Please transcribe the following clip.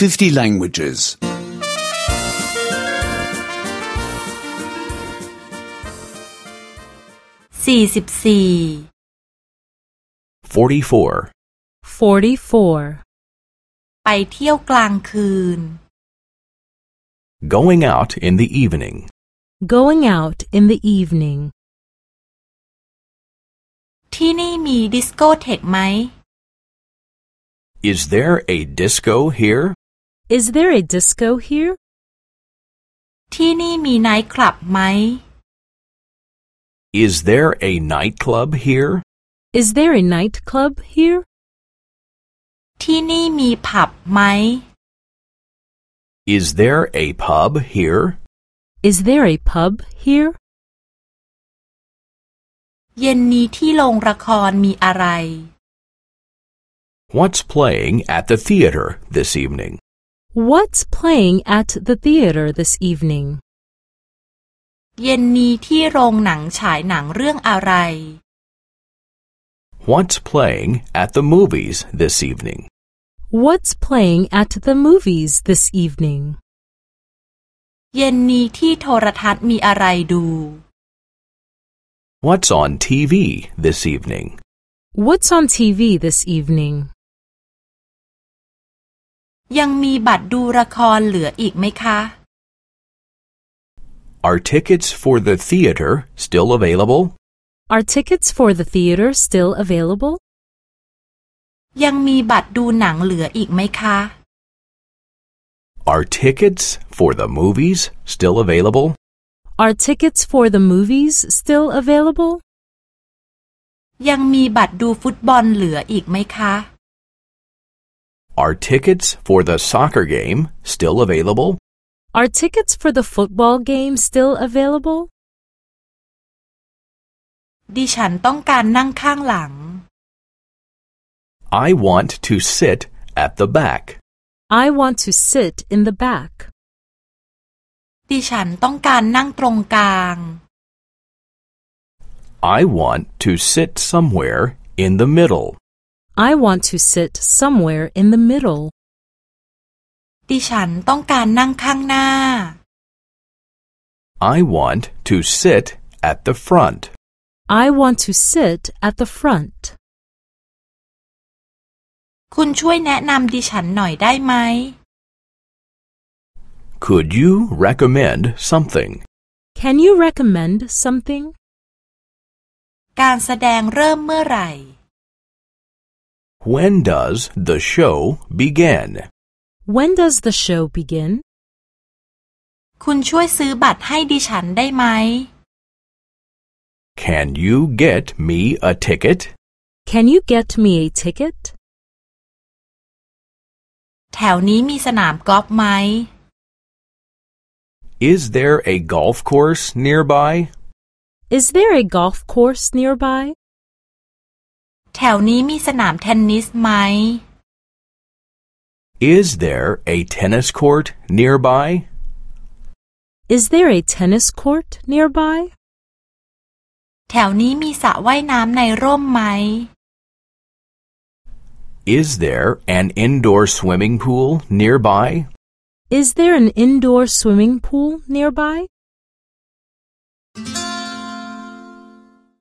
50 languages. สี่สิบสี่ 44. 44. ไปเที่ยวกลางคืน Going out in the evening. Going out in the evening. ที่นี่มีดิสโกเทกไหม Is there a disco here? Is there a disco here? ที่นี่มีไนท์คลับไหม Is there a nightclub here? Is there a nightclub here? ที่นี่มีผับไหม Is there a pub here? Is there a pub here? เย็นนี้ที่โรงละครมีอะไร What's playing at the theater this evening? What's playing at the theater this evening? เย็นนี้ที่โรงหนังฉายหนังเรื่องอะไร What's playing at the movies this evening? What's playing at the movies this evening? เย็นนี้ที่โทรทัศน์มีอะไรดู What's on TV this evening? What's on TV this evening? ยังมีบัตรดูละครเหลืออีกไหมคะ Are tickets for the theater still available? Are tickets for the theater still available? ยังมีบัตรดูหนังเหลืออีกไหมคะ Are tickets for the movies still available? Are tickets for the movies still available? ยังมีบัตรดูฟุตบอลเหลืออีกไหมคะ Are tickets for the soccer game still available? Are tickets for the football game still available? ดิฉันต้องการนั่งข้างหลัง I want to sit at the back. I want to sit in the back. ดิฉันต้องการนั่งตรงกลาง I want to sit somewhere in the middle. I want to sit somewhere in the middle. ดิฉันต้องการนั่งข้างหน้า I want to sit at the front. I want to sit at the front. คุณช่วยแนะนำดิฉันหน่อยได้ไหม Could you recommend something? Can you recommend something? การแสดงเริ่มเมื่อไหร่ When does the show begin? When does the show begin? คุณช่วยซื้อบัตรให้ดิฉันได้ไหม Can you get me a ticket? Can you get me a ticket? แถวนี้มีสนามกอล์ฟไหม Is there a golf course nearby? Is there a golf course nearby? แถวนี้มีสนามเทนนิสไหม Is there a tennis court nearby? Is there a tennis court nearby? แถวนี้มีสระว่ายน้ำในร่มไหม Is there an indoor swimming pool nearby? Is there an indoor swimming pool nearby?